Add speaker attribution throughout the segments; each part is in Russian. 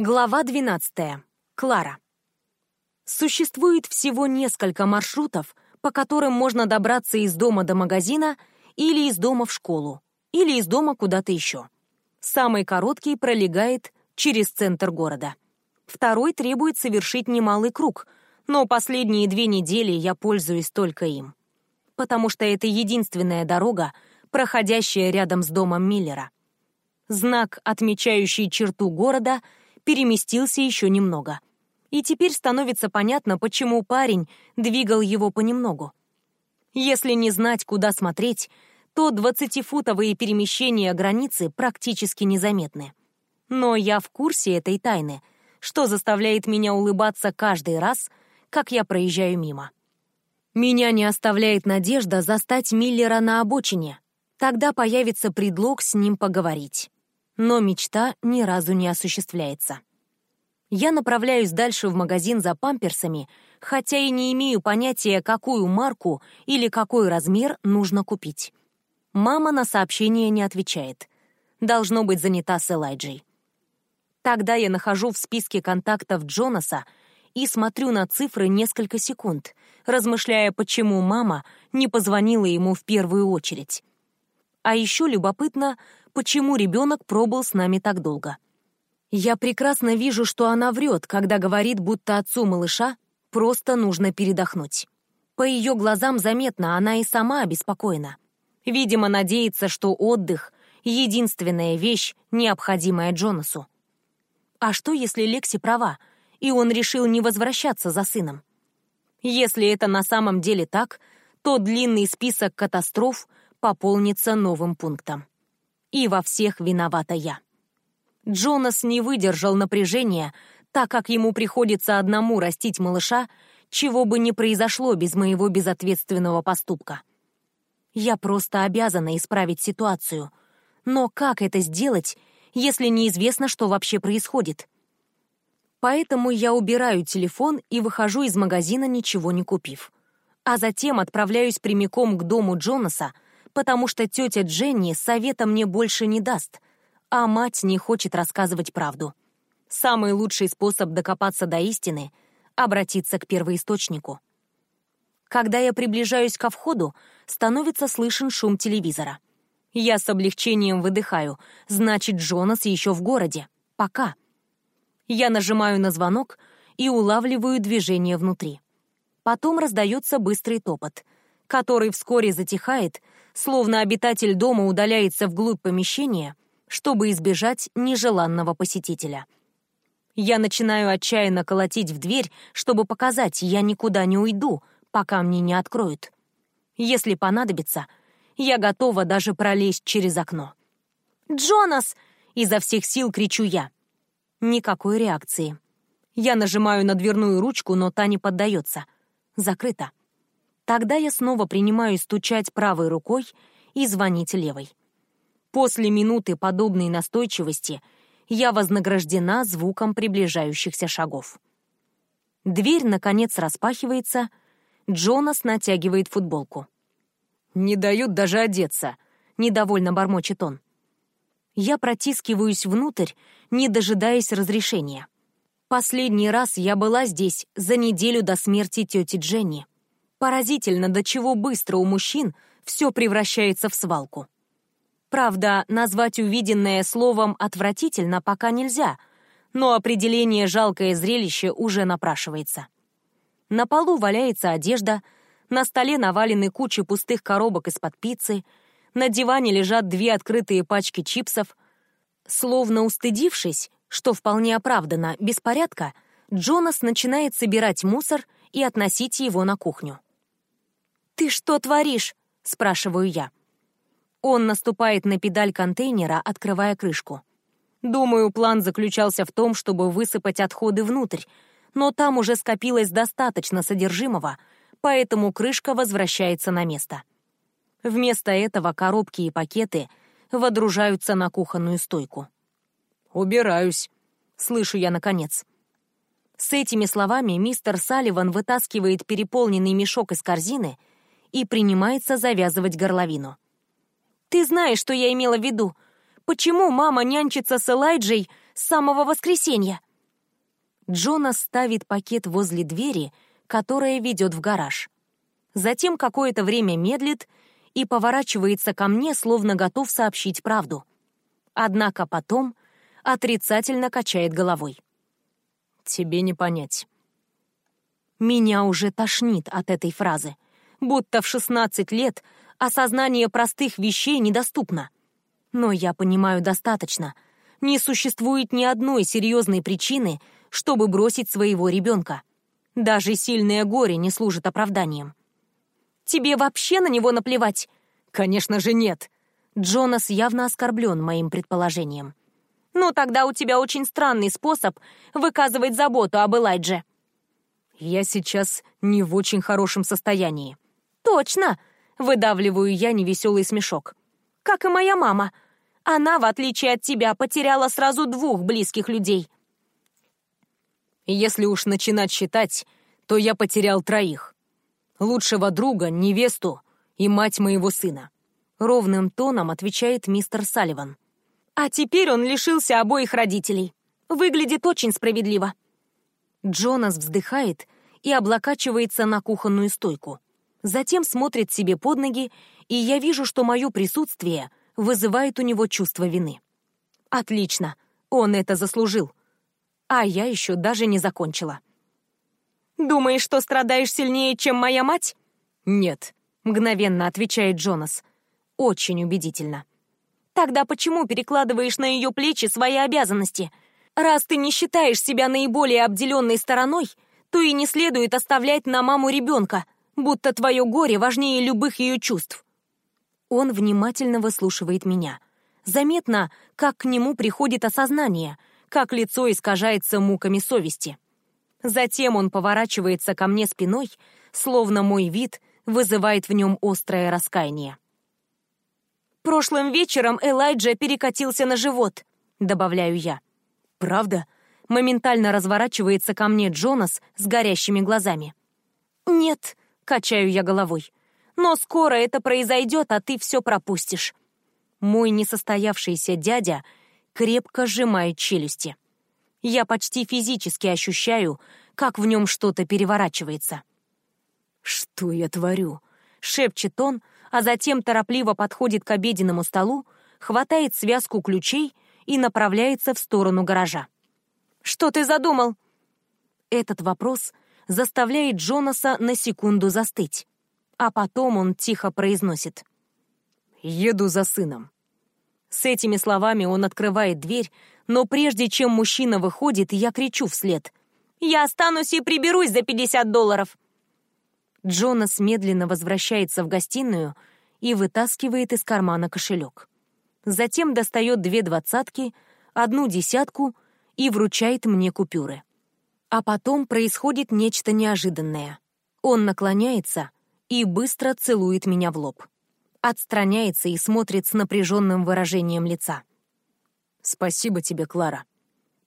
Speaker 1: Глава 12. Клара. Существует всего несколько маршрутов, по которым можно добраться из дома до магазина или из дома в школу, или из дома куда-то еще. Самый короткий пролегает через центр города. Второй требует совершить немалый круг, но последние две недели я пользуюсь только им. Потому что это единственная дорога, проходящая рядом с домом Миллера. Знак, отмечающий черту города — переместился еще немного. И теперь становится понятно, почему парень двигал его понемногу. Если не знать, куда смотреть, то двадцатифутовые перемещения границы практически незаметны. Но я в курсе этой тайны, что заставляет меня улыбаться каждый раз, как я проезжаю мимо. Меня не оставляет надежда застать Миллера на обочине. Тогда появится предлог с ним поговорить но мечта ни разу не осуществляется. Я направляюсь дальше в магазин за памперсами, хотя и не имею понятия, какую марку или какой размер нужно купить. Мама на сообщение не отвечает. Должно быть занята с Элайджей. Тогда я нахожу в списке контактов Джонаса и смотрю на цифры несколько секунд, размышляя, почему мама не позвонила ему в первую очередь. А еще любопытно, почему ребенок пробыл с нами так долго. Я прекрасно вижу, что она врет, когда говорит, будто отцу малыша просто нужно передохнуть. По ее глазам заметно, она и сама обеспокоена. Видимо, надеется, что отдых — единственная вещь, необходимая Джонасу. А что, если Лекси права, и он решил не возвращаться за сыном? Если это на самом деле так, то длинный список катастроф пополнится новым пунктом и во всех виновата я. Джонас не выдержал напряжения, так как ему приходится одному растить малыша, чего бы ни произошло без моего безответственного поступка. Я просто обязана исправить ситуацию. Но как это сделать, если неизвестно, что вообще происходит? Поэтому я убираю телефон и выхожу из магазина, ничего не купив. А затем отправляюсь прямиком к дому Джонаса, потому что тетя Дженни совета мне больше не даст, а мать не хочет рассказывать правду. Самый лучший способ докопаться до истины — обратиться к первоисточнику. Когда я приближаюсь ко входу, становится слышен шум телевизора. Я с облегчением выдыхаю, значит, Джонас еще в городе. Пока. Я нажимаю на звонок и улавливаю движение внутри. Потом раздается быстрый топот, который вскоре затихает, словно обитатель дома удаляется вглубь помещения, чтобы избежать нежеланного посетителя. Я начинаю отчаянно колотить в дверь, чтобы показать, я никуда не уйду, пока мне не откроют. Если понадобится, я готова даже пролезть через окно. «Джонас!» — изо всех сил кричу я. Никакой реакции. Я нажимаю на дверную ручку, но та не поддается. Закрыто. Тогда я снова принимаю стучать правой рукой и звонить левой. После минуты подобной настойчивости я вознаграждена звуком приближающихся шагов. Дверь, наконец, распахивается, Джонас натягивает футболку. «Не дают даже одеться», — недовольно бормочет он. Я протискиваюсь внутрь, не дожидаясь разрешения. Последний раз я была здесь за неделю до смерти тети Дженни. Поразительно, до чего быстро у мужчин все превращается в свалку. Правда, назвать увиденное словом «отвратительно» пока нельзя, но определение «жалкое зрелище» уже напрашивается. На полу валяется одежда, на столе навалены кучи пустых коробок из-под пиццы, на диване лежат две открытые пачки чипсов. Словно устыдившись, что вполне оправдано, беспорядка, Джонас начинает собирать мусор и относить его на кухню. «Ты что творишь?» — спрашиваю я. Он наступает на педаль контейнера, открывая крышку. Думаю, план заключался в том, чтобы высыпать отходы внутрь, но там уже скопилось достаточно содержимого, поэтому крышка возвращается на место. Вместо этого коробки и пакеты водружаются на кухонную стойку. «Убираюсь», — слышу я наконец. С этими словами мистер Салливан вытаскивает переполненный мешок из корзины и принимается завязывать горловину. «Ты знаешь, что я имела в виду. Почему мама нянчится с Элайджей с самого воскресенья?» Джона ставит пакет возле двери, которая ведет в гараж. Затем какое-то время медлит и поворачивается ко мне, словно готов сообщить правду. Однако потом отрицательно качает головой. «Тебе не понять». Меня уже тошнит от этой фразы. Будто в 16 лет осознание простых вещей недоступно. Но я понимаю достаточно. Не существует ни одной серьезной причины, чтобы бросить своего ребенка. Даже сильное горе не служит оправданием. Тебе вообще на него наплевать? Конечно же нет. Джонас явно оскорблен моим предположением. Ну, тогда у тебя очень странный способ выказывать заботу об Элайдже. Я сейчас не в очень хорошем состоянии. Точно! Выдавливаю я невеселый смешок. Как и моя мама. Она, в отличие от тебя, потеряла сразу двух близких людей. Если уж начинать считать, то я потерял троих. Лучшего друга, невесту и мать моего сына. Ровным тоном отвечает мистер Салливан. А теперь он лишился обоих родителей. Выглядит очень справедливо. Джонас вздыхает и облокачивается на кухонную стойку. Затем смотрит себе под ноги, и я вижу, что мое присутствие вызывает у него чувство вины. Отлично, он это заслужил. А я еще даже не закончила. «Думаешь, что страдаешь сильнее, чем моя мать?» «Нет», — мгновенно отвечает Джонас. Очень убедительно. «Тогда почему перекладываешь на ее плечи свои обязанности? Раз ты не считаешь себя наиболее обделенной стороной, то и не следует оставлять на маму ребенка, будто твое горе важнее любых ее чувств. Он внимательно выслушивает меня. Заметно, как к нему приходит осознание, как лицо искажается муками совести. Затем он поворачивается ко мне спиной, словно мой вид вызывает в нем острое раскаяние. «Прошлым вечером Элайджа перекатился на живот», — добавляю я. «Правда?» — моментально разворачивается ко мне Джонас с горящими глазами. «Нет», — качаю я головой. «Но скоро это произойдет, а ты все пропустишь». Мой несостоявшийся дядя крепко сжимает челюсти. Я почти физически ощущаю, как в нем что-то переворачивается. «Что я творю?» — шепчет он, а затем торопливо подходит к обеденному столу, хватает связку ключей и направляется в сторону гаража. «Что ты задумал?» Этот вопрос заставляет Джонаса на секунду застыть, а потом он тихо произносит. «Еду за сыном». С этими словами он открывает дверь, но прежде чем мужчина выходит, я кричу вслед. «Я останусь и приберусь за 50 долларов!» Джонас медленно возвращается в гостиную и вытаскивает из кармана кошелек. Затем достает две двадцатки, одну десятку и вручает мне купюры. А потом происходит нечто неожиданное. Он наклоняется и быстро целует меня в лоб отстраняется и смотрит с напряженным выражением лица. «Спасибо тебе, Клара».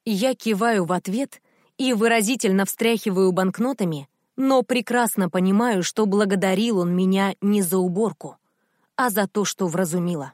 Speaker 1: Я киваю в ответ и выразительно встряхиваю банкнотами, но прекрасно понимаю, что благодарил он меня не за уборку, а за то, что вразумила.